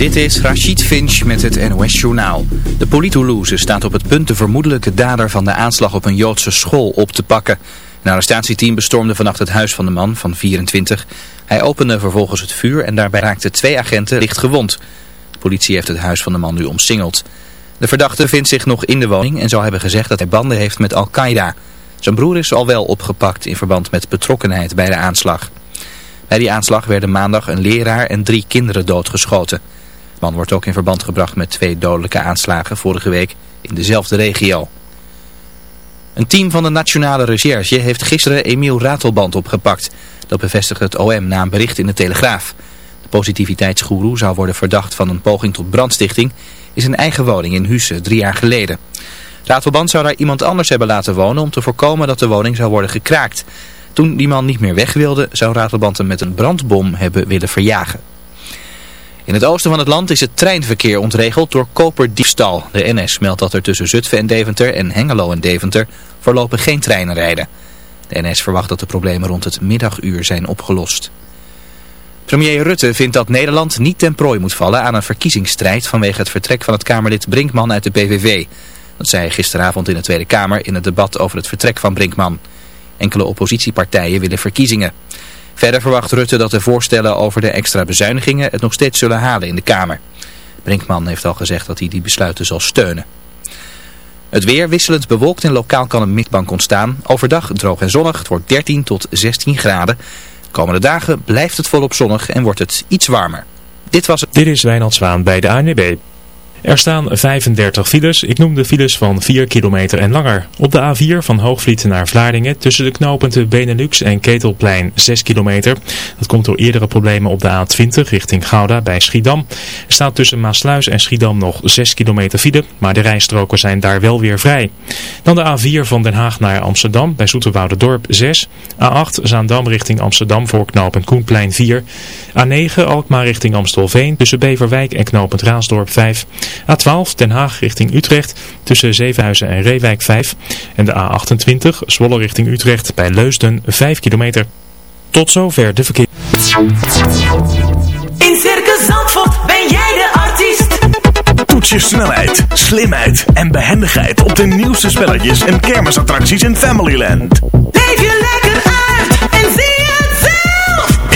Dit is Rachid Finch met het NOS Journaal. De politie Toulouse staat op het punt de vermoedelijke dader van de aanslag op een Joodse school op te pakken. Een arrestatieteam bestormde vannacht het huis van de man van 24. Hij opende vervolgens het vuur en daarbij raakten twee agenten licht gewond. De politie heeft het huis van de man nu omsingeld. De verdachte vindt zich nog in de woning en zou hebben gezegd dat hij banden heeft met Al-Qaeda. Zijn broer is al wel opgepakt in verband met betrokkenheid bij de aanslag. Bij die aanslag werden maandag een leraar en drie kinderen doodgeschoten. Man wordt ook in verband gebracht met twee dodelijke aanslagen vorige week in dezelfde regio. Een team van de Nationale Recherche heeft gisteren Emiel Ratelband opgepakt. Dat bevestigt het OM na een bericht in de Telegraaf. De positiviteitsgoeroe zou worden verdacht van een poging tot brandstichting... in zijn eigen woning in Husse drie jaar geleden. Ratelband zou daar iemand anders hebben laten wonen om te voorkomen dat de woning zou worden gekraakt... Toen die man niet meer weg wilde, zou Ratelband hem met een brandbom hebben willen verjagen. In het oosten van het land is het treinverkeer ontregeld door koperdiefstal. De NS meldt dat er tussen Zutphen en Deventer en Hengelo en Deventer voorlopig geen treinen rijden. De NS verwacht dat de problemen rond het middaguur zijn opgelost. Premier Rutte vindt dat Nederland niet ten prooi moet vallen aan een verkiezingsstrijd vanwege het vertrek van het Kamerlid Brinkman uit de PVV. Dat zei hij gisteravond in de Tweede Kamer in het debat over het vertrek van Brinkman. Enkele oppositiepartijen willen verkiezingen. Verder verwacht Rutte dat de voorstellen over de extra bezuinigingen het nog steeds zullen halen in de Kamer. Brinkman heeft al gezegd dat hij die besluiten zal steunen. Het weer wisselend bewolkt en lokaal kan een mistbank ontstaan. Overdag droog en zonnig, het wordt 13 tot 16 graden. De komende dagen blijft het volop zonnig en wordt het iets warmer. Dit was het. Dit is Wijnald Zwaan bij de ANWB. Er staan 35 files. Ik noem de files van 4 kilometer en langer. Op de A4 van Hoogvliet naar Vlaardingen tussen de knooppunten Benelux en Ketelplein 6 kilometer. Dat komt door eerdere problemen op de A20 richting Gouda bij Schiedam. Er staat tussen Maasluis en Schiedam nog 6 kilometer file, maar de rijstroken zijn daar wel weer vrij. Dan de A4 van Den Haag naar Amsterdam bij Dorp 6. A8 Zaandam richting Amsterdam voor knooppunt Koenplein 4. A9 Alkmaar richting Amstelveen tussen Beverwijk en knooppunt Raasdorp 5. A12 Den Haag richting Utrecht tussen Zevenhuizen en Reewijk 5. En de A28 Zwolle richting Utrecht bij Leusden 5 kilometer. Tot zover de verkeer. In Circus Zandvoort ben jij de artiest. Toets je snelheid, slimheid en behendigheid op de nieuwste spelletjes en kermisattracties in Familyland. Leef je lekker uit en zie.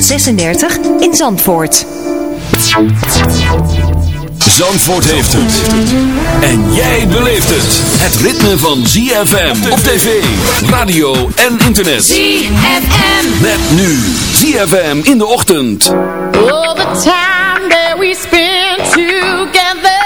36 in Zandvoort. Zandvoort heeft het. En jij beleeft het. Het ritme van ZFM op tv, radio en internet. ZFM. Met nu ZFM in de ochtend. All the time that we spend together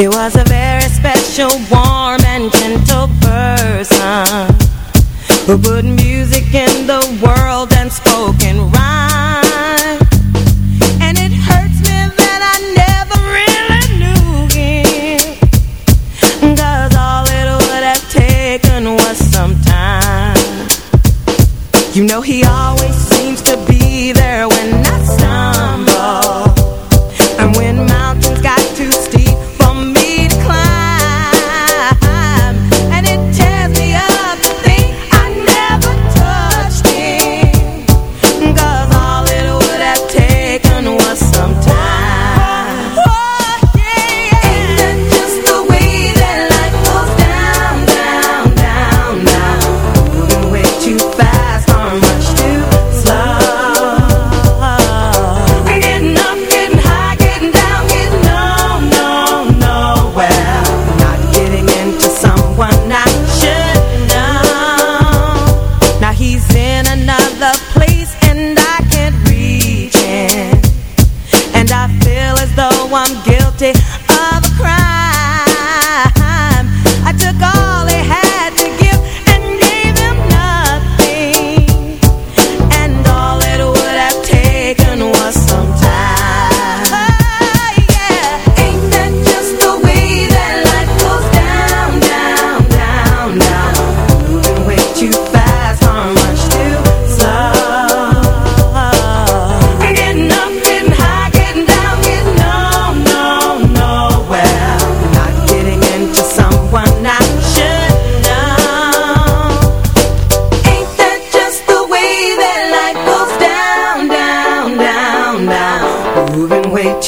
He was a very special, warm and gentle person. Who put music in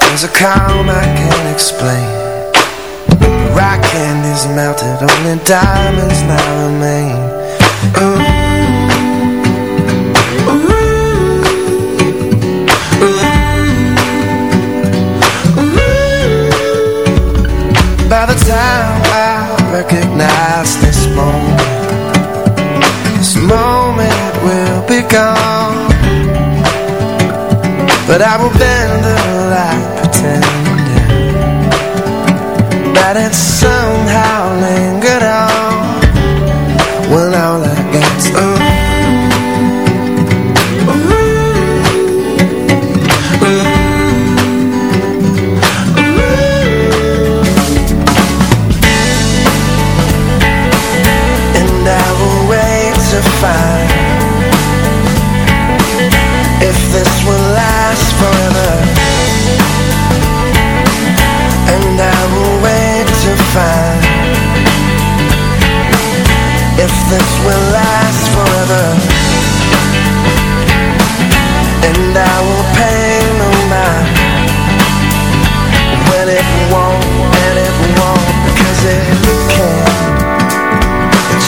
There's a calm I can't explain The rock candy's melted Only diamonds now remain Ooh, ooh, ooh, ooh. By the time I recognize this moment This moment will be gone but I will bend the light pretending That it somehow lingered on.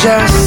just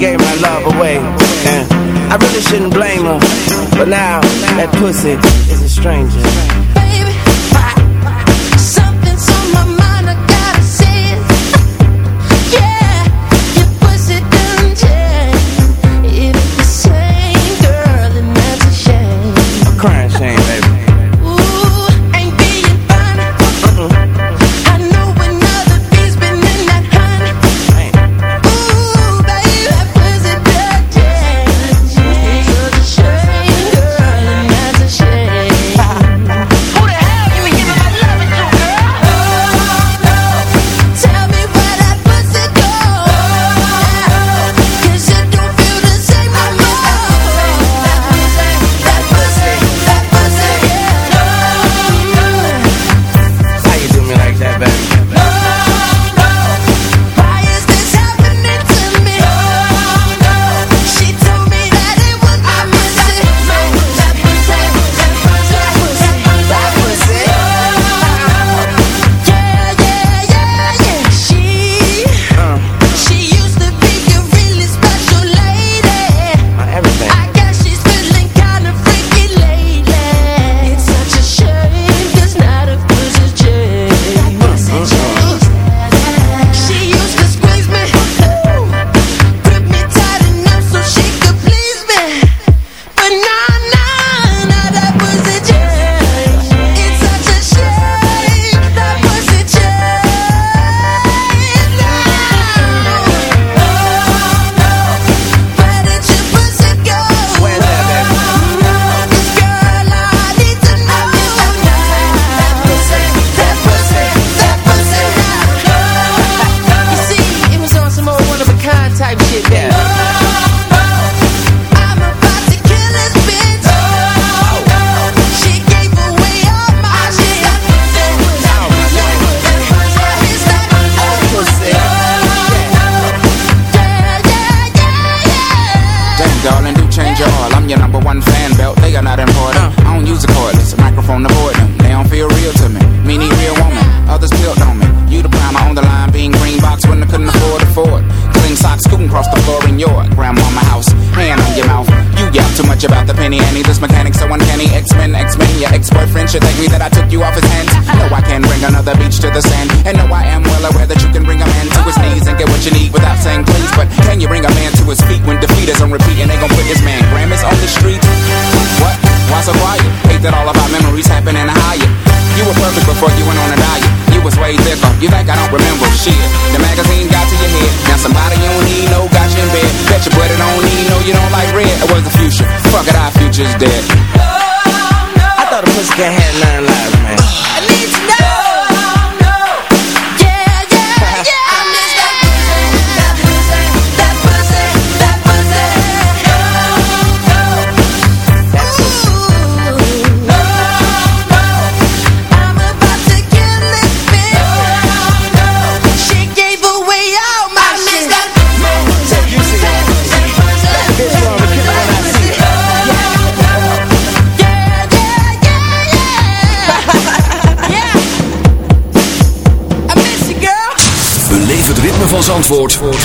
gave my love away. And I really shouldn't blame her. But now, that pussy is a stranger.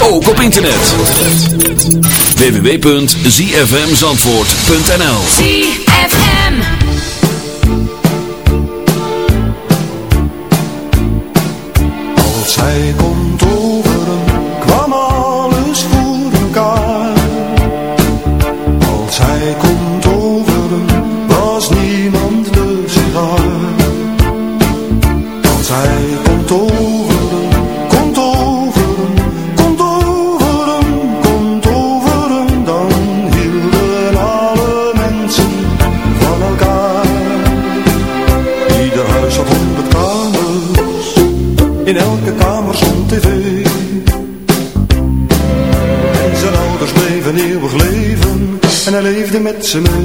Ook op internet. www.zfmzandvoort.nl ZFM. Als ze mee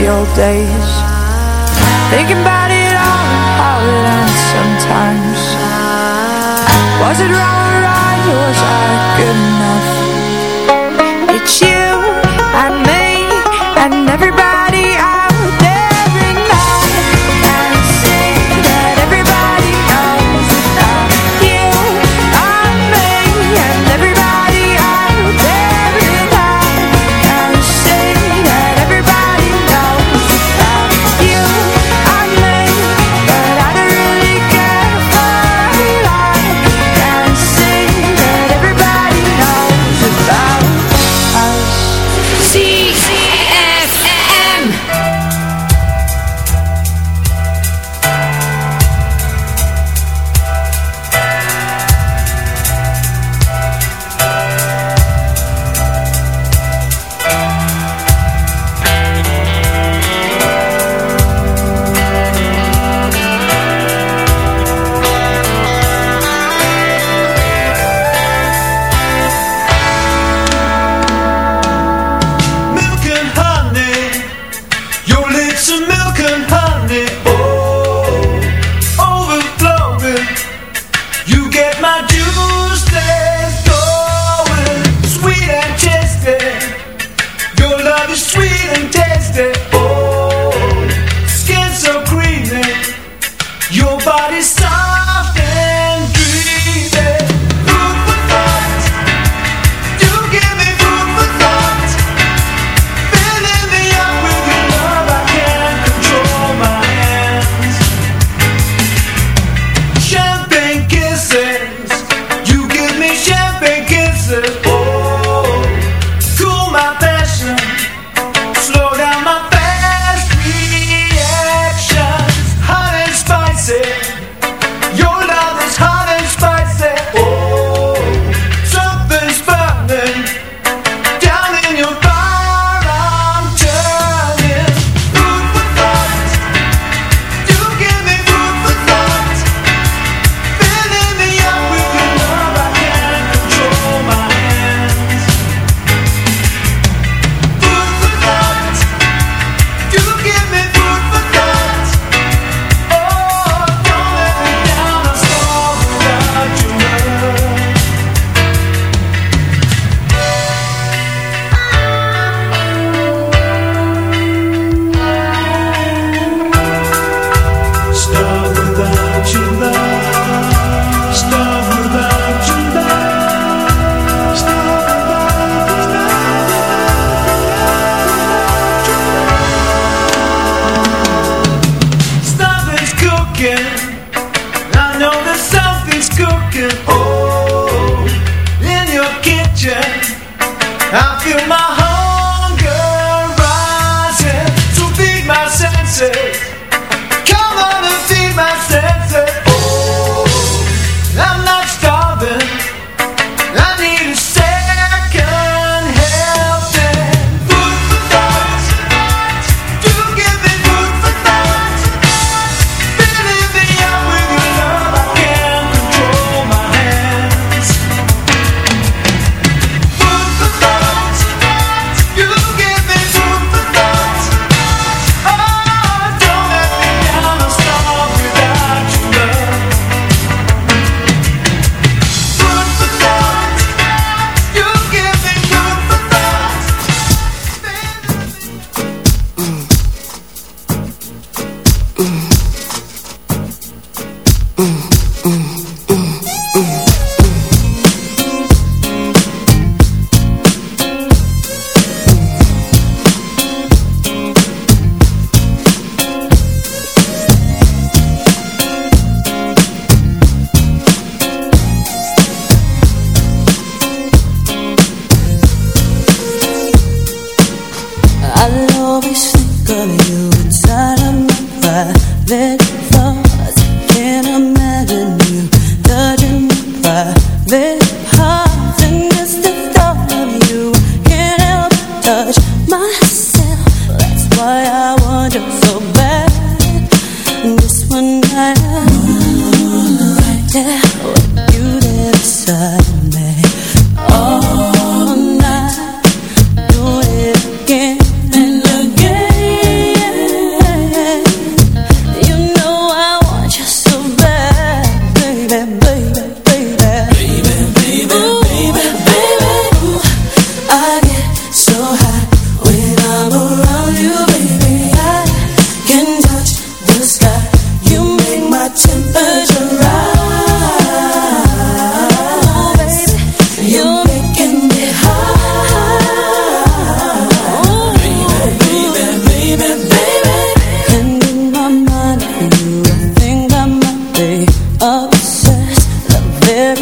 The old days Thinking about it all and how it ends sometimes Was it wrong or right, was I good enough? It's you and me and never. said.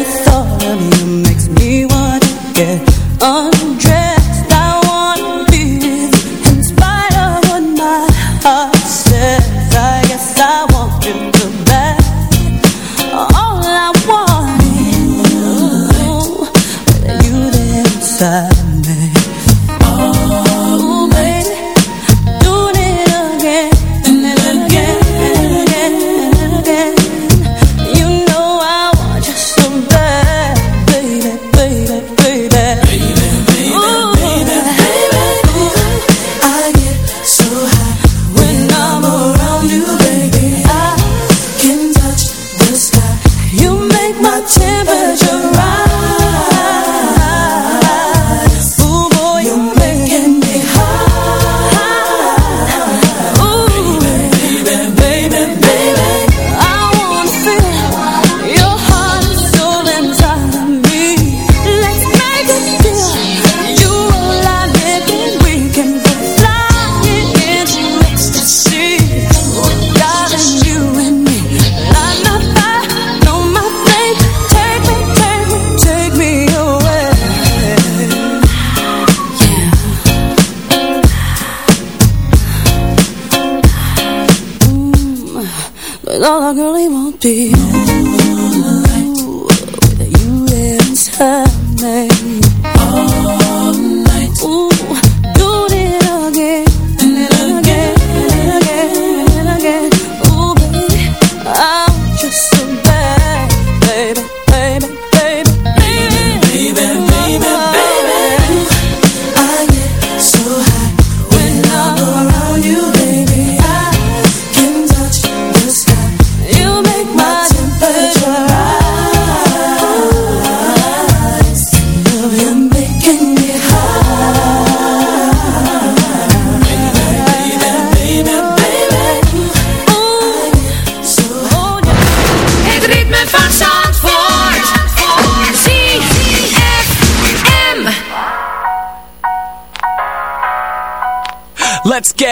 Thought of you makes me want to get undressed.